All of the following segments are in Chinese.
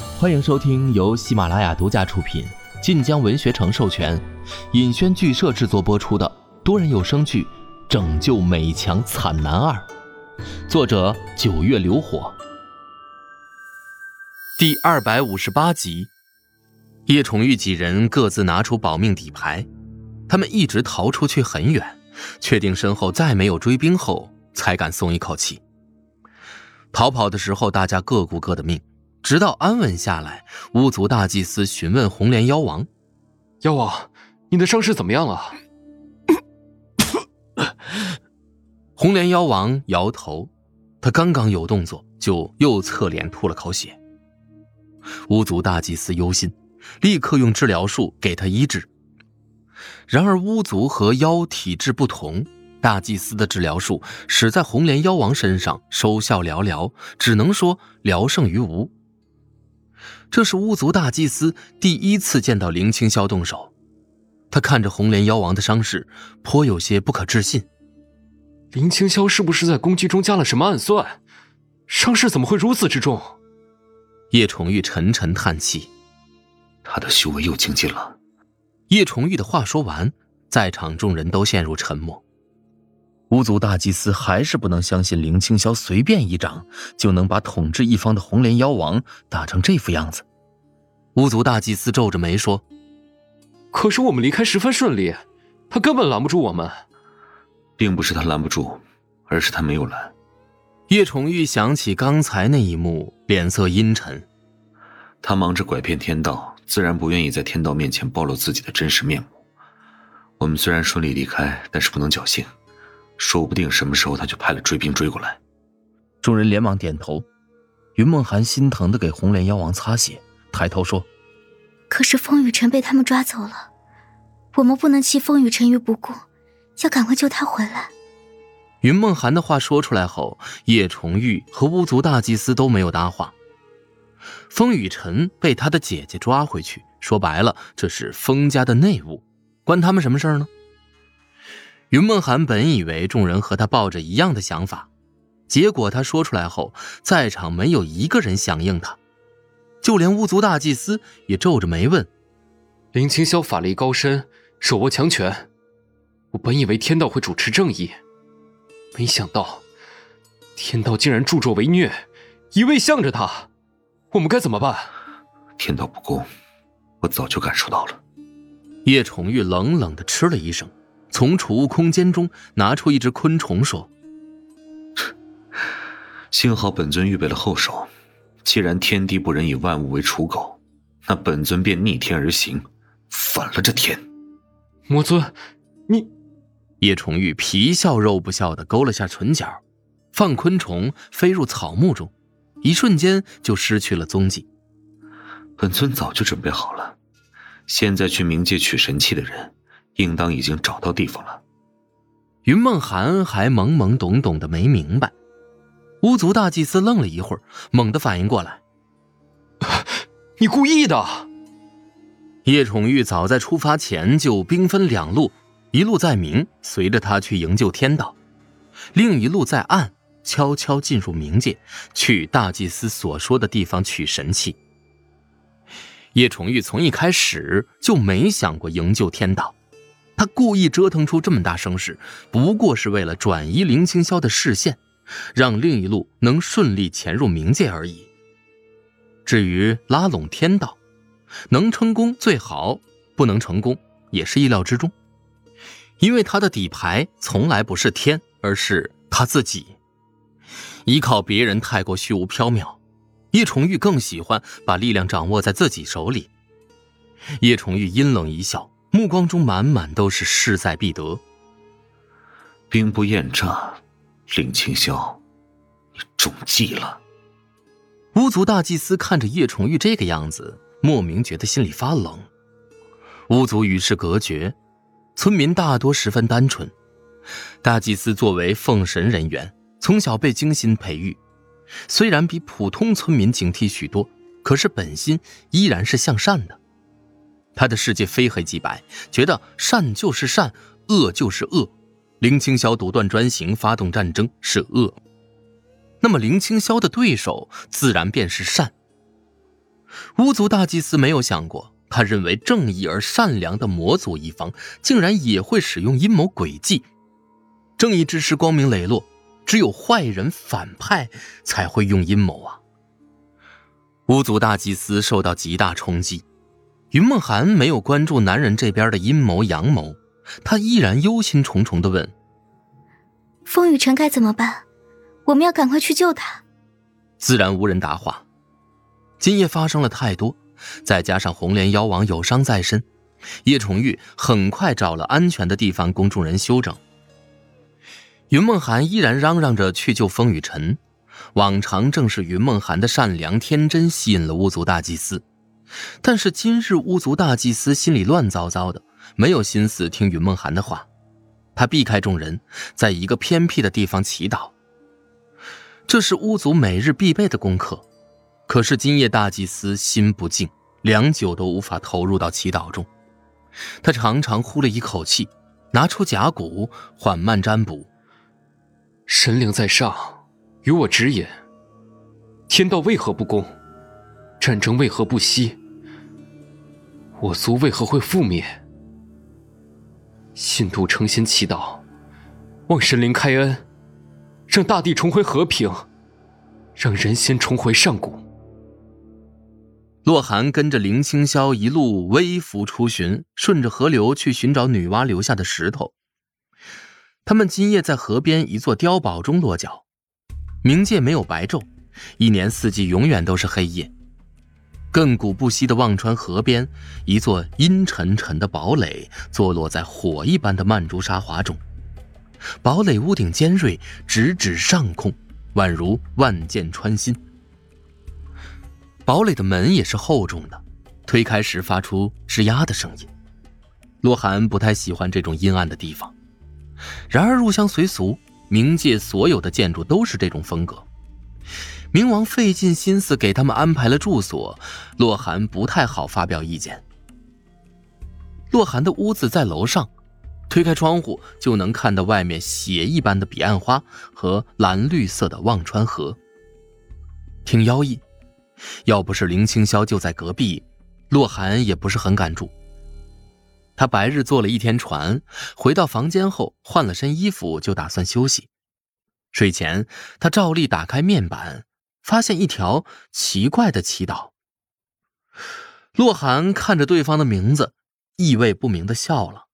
欢迎收听由喜马拉雅独家出品、晋江文学城授权、尹轩剧社制作播出的多人有声剧《拯救美强惨男二》，作者九月流火。第二百五十八集，叶崇玉几人各自拿出保命底牌，他们一直逃出去很远，确定身后再没有追兵后，才敢松一口气。逃跑的时候，大家各顾各的命，直到安稳下来，巫族大祭司询问红莲妖王：“妖王，你的伤势怎么样了？” 红莲妖王摇头，他刚刚有动作，就又侧脸吐了口血。巫族大祭司忧心，立刻用治疗术给他医治。然而巫族和妖体质不同。大祭司的治疗术使在红莲妖王身上收效寥寥，只能说聊胜于无。这是巫族大祭司第一次见到林清霄动手，他看着红莲妖王的伤势，颇有些不可置信。林清霄是不是在攻击中加了什么暗算？伤势怎么会如此之重？叶崇玉沉沉叹气，他的修为又精进了。叶崇玉的话说完，在场众人都陷入沉默。巫族大祭司还是不能相信林清霄随便一掌就能把统治一方的红莲妖王打成这副样子。巫族大祭司皱着眉说：“可是我们离开十分顺利，他根本拦不住我们。并不是他拦不住，而是他没有拦。”叶崇玉想起刚才那一幕，脸色阴沉。他忙着拐骗天道，自然不愿意在天道面前暴露自己的真实面目。我们虽然顺利离开，但是不能侥幸。说不定什么时候他就派了追兵追过来。众人连忙点头。云梦涵心疼的给红莲妖王擦血，抬头说：“可是风雨晨被他们抓走了，我们不能弃风雨晨于不顾，要赶快救他回来。”云梦涵的话说出来后，叶重玉和巫族大祭司都没有搭话。风雨晨被他的姐姐抓回去，说白了，这是风家的内务，关他们什么事儿呢？云梦涵本以为众人和他抱着一样的想法，结果他说出来后，在场没有一个人响应他，就连巫族大祭司也皱着眉问：“林清霄法力高深，手握强权，我本以为天道会主持正义，没想到天道竟然助纣为虐，一味向着他，我们该怎么办？”天道不公，我早就感受到了。叶崇玉冷冷的嗤了一声。从储物空间中拿出一只昆虫，说：“幸好本尊预备了后手。既然天地不仁以万物为刍狗，那本尊便逆天而行，反了这天。”魔尊，你……叶崇玉皮笑肉不笑的勾了下唇角，放昆虫飞入草木中，一瞬间就失去了踪迹。本尊早就准备好了，现在去冥界取神器的人。应当已经找到地方了。云梦涵还懵懵懂懂的没明白，巫族大祭司愣了一会儿，猛地反应过来：“ 你故意的！”叶宠玉早在出发前就兵分两路，一路在明，随着他去营救天道；另一路在暗，悄悄进入冥界，去大祭司所说的地方取神器。叶宠玉从一开始就没想过营救天道。他故意折腾出这么大声势，不过是为了转移林清霄的视线，让另一路能顺利潜入冥界而已。至于拉拢天道，能成功最好，不能成功也是意料之中。因为他的底牌从来不是天，而是他自己。依靠别人太过虚无缥缈，叶崇玉更喜欢把力量掌握在自己手里。叶崇玉阴冷一笑。目光中满满都是势在必得。兵不厌诈，林清霄，你中计了。巫族大祭司看着叶崇玉这个样子，莫名觉得心里发冷。巫族与世隔绝，村民大多十分单纯。大祭司作为奉神人员，从小被精心培育，虽然比普通村民警惕许多，可是本心依然是向善的。他的世界非黑即白，觉得善就是善，恶就是恶。林清霄独断专行，发动战争是恶，那么林清霄的对手自然便是善。巫族大祭司没有想过，他认为正义而善良的魔族一方竟然也会使用阴谋诡计。正义之师光明磊落，只有坏人反派才会用阴谋啊！巫族大祭司受到极大冲击，云梦涵没有关注男人这边的阴谋阳谋，他依然忧心忡忡的问：“风雨晨该怎么办？我们要赶快去救他。”自然无人答话。今夜发生了太多，再加上红莲妖王有伤在身，叶崇玉很快找了安全的地方供众人休整。云梦涵依然嚷嚷着去救风雨晨，往常正是云梦涵的善良天真吸引了巫族大祭司，但是今日巫族大祭司心里乱糟糟的，没有心思听云梦涵的话，他避开众人，在一个偏僻的地方祈祷。这是巫族每日必备的功课。可是今夜大祭司心不静，良久都无法投入到祈祷中。他长长呼了一口气，拿出甲骨，缓慢占卜。神灵在上，与我指引。天道为何不公？战争为何不息？我族为何会覆灭？信徒诚心祈祷，望神灵开恩，让大地重回和平，让人心重回上古。洛寒跟着林清霄一路微服出巡，顺着河流去寻找女娲留下的石头。他们今夜在河边一座碉堡中落脚，冥界没有白昼，一年四季永远都是黑夜。亘古不息的忘川河边，一座阴沉沉的堡垒坐落在火一般的曼珠沙华中，堡垒屋顶尖锐，直指上空，宛如万箭穿心。堡垒的门也是厚重的，推开时发出吱呀的声音。洛寒不太喜欢这种阴暗的地方，然而入乡随俗，冥界所有的建筑都是这种风格。冥王费尽心思给他们安排了住所，洛寒不太好发表意见。洛寒的屋子在楼上，推开窗户就能看到外面血一般的彼岸花和蓝绿色的忘川河，挺妖异。要不是林清霄就在隔壁，洛寒也不是很敢住。他白日坐了一天船，回到房间后换了身衣服，就打算休息。睡前，他照例打开面板，发现一条奇怪的祈祷。洛寒看着对方的名字，意味不明的笑了：“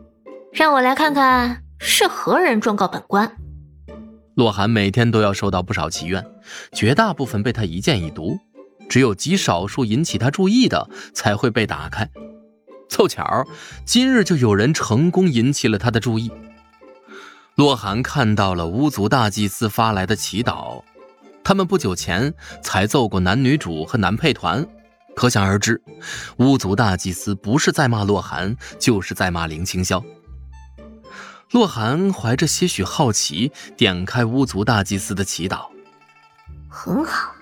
让我来看看是何人状告本官。”洛寒每天都要收到不少祈愿，绝大部分被他一见一读，只有极少数引起他注意的才会被打开。凑巧，今日就有人成功引起了他的注意。洛寒看到了巫族大祭司发来的祈祷，他们不久前才揍过男女主和男配团，可想而知，巫族大祭司不是在骂洛寒，就是在骂林清霄。洛寒怀着些许好奇，点开巫族大祭司的祈祷。很好，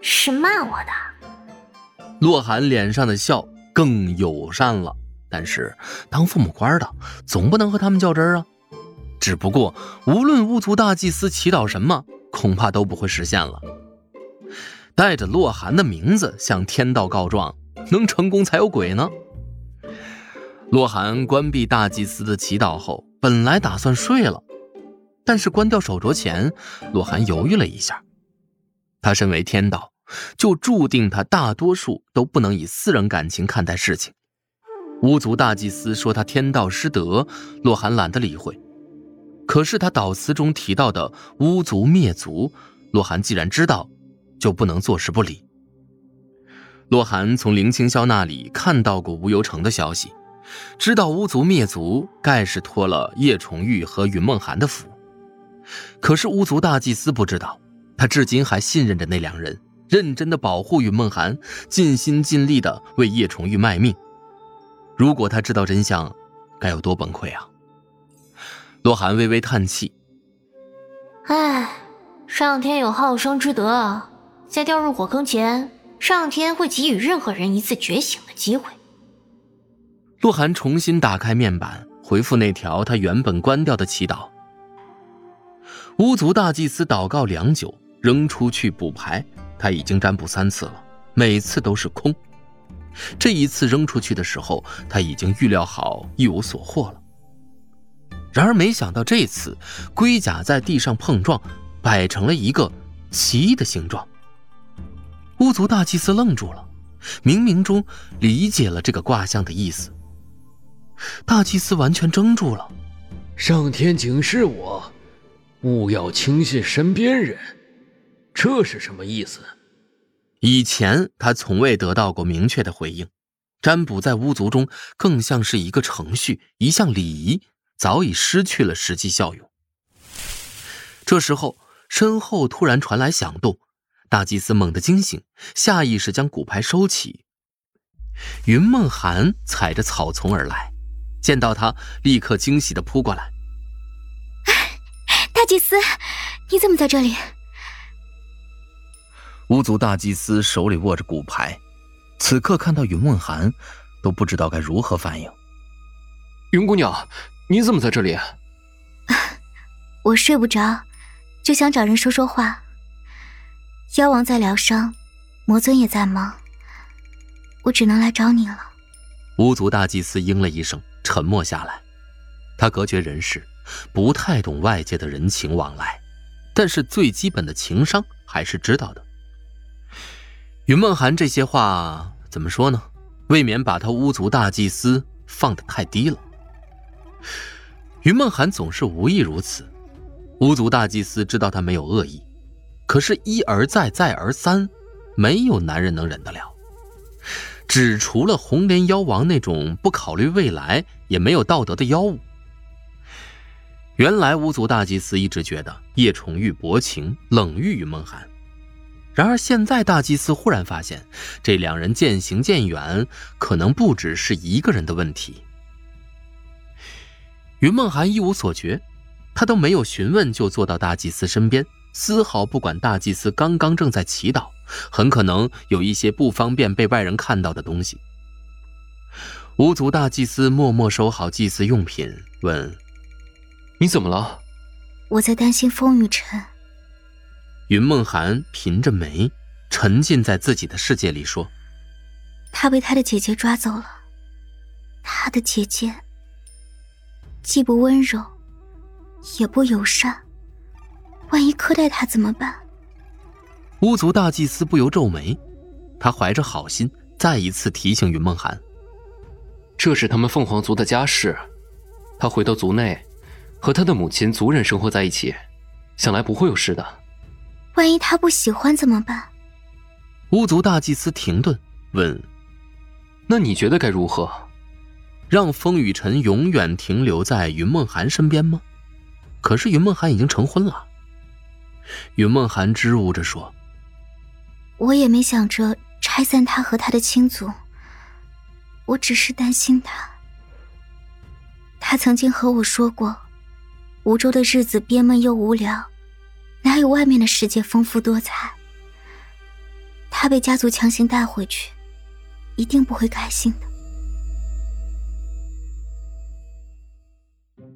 是骂我的。洛寒脸上的笑更友善了。但是，当父母官的总不能和他们较真啊。只不过，无论巫族大祭司祈祷什么，恐怕都不会实现了。带着洛寒的名字向天道告状，能成功才有鬼呢。洛寒关闭大祭司的祈祷后。本来打算睡了，但是关掉手镯前，洛寒犹豫了一下。他身为天道，就注定他大多数都不能以私人感情看待事情。巫族大祭司说他天道失德，洛寒懒得理会。可是他祷词中提到的巫族灭族，洛寒既然知道，就不能坐视不理。洛寒从林清霄那里看到过吴游城的消息。知道巫族灭族，盖是托了叶崇玉和云梦涵的福。可是巫族大祭司不知道，他至今还信任着那两人，认真的保护云梦涵，尽心尽力的为叶崇玉卖命。如果他知道真相，该有多崩溃啊！洛寒微微叹气：“唉，上天有好生之德，在掉入火坑前，上天会给予任何人一次觉醒的机会。”洛寒重新打开面板，回复那条他原本关掉的祈祷。巫族大祭司祷告良久，扔出去补牌。他已经占卜三次了，每次都是空。这一次扔出去的时候，他已经预料好一无所获了。然而没想到这次龟甲在地上碰撞，摆成了一个奇异的形状。巫族大祭司愣住了，冥冥中理解了这个卦象的意思。大祭司完全怔住了。上天警示我，勿要轻信身边人，这是什么意思？以前他从未得到过明确的回应。占卜在巫族中更像是一个程序，一项礼仪，早已失去了实际效用。这时候，身后突然传来响动，大祭司猛地惊醒，下意识将骨牌收起。云梦涵踩着草丛而来。见到他，立刻惊喜的扑过来。大祭司，你怎么在这里？巫族大祭司手里握着骨牌，此刻看到云梦涵，都不知道该如何反应。云姑娘，你怎么在这里？我睡不着，就想找人说说话。妖王在疗伤，魔尊也在忙，我只能来找你了。巫族大祭司应了一声。沉默下来，他隔绝人世，不太懂外界的人情往来，但是最基本的情商还是知道的。云梦涵这些话怎么说呢？未免把他巫族大祭司放得太低了。云梦涵总是无意如此，巫族大祭司知道他没有恶意，可是，一而再，再而三，没有男人能忍得了。只除了红莲妖王那种不考虑未来也没有道德的妖物。原来巫族大祭司一直觉得叶崇玉薄情冷遇云梦寒，然而现在大祭司忽然发现，这两人渐行渐远，可能不只是一个人的问题。云梦涵一无所觉，他都没有询问就坐到大祭司身边，丝毫不管大祭司刚刚正在祈祷。很可能有一些不方便被外人看到的东西。无族大祭司默默收好祭祀用品，问：“你怎么了？”我在担心风雨辰。云梦涵颦着眉，沉浸在自己的世界里说：“他被他的姐姐抓走了。他的姐姐既不温柔，也不友善，万一苛待他怎么办？”巫族大祭司不由皱眉，他怀着好心，再一次提醒云梦涵：“这是他们凤凰族的家事，他回到族内，和他的母亲族人生活在一起，想来不会有事的。万一他不喜欢怎么办？”巫族大祭司停顿问：“那你觉得该如何？让风雨晨永远停留在云梦涵身边吗？可是云梦涵已经成婚了。”云梦涵支吾着说。我也没想着拆散他和他的亲族，我只是担心他。他曾经和我说过，梧州的日子憋闷又无聊，哪有外面的世界丰富多彩？他被家族强行带回去，一定不会开心的。